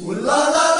Ooh la la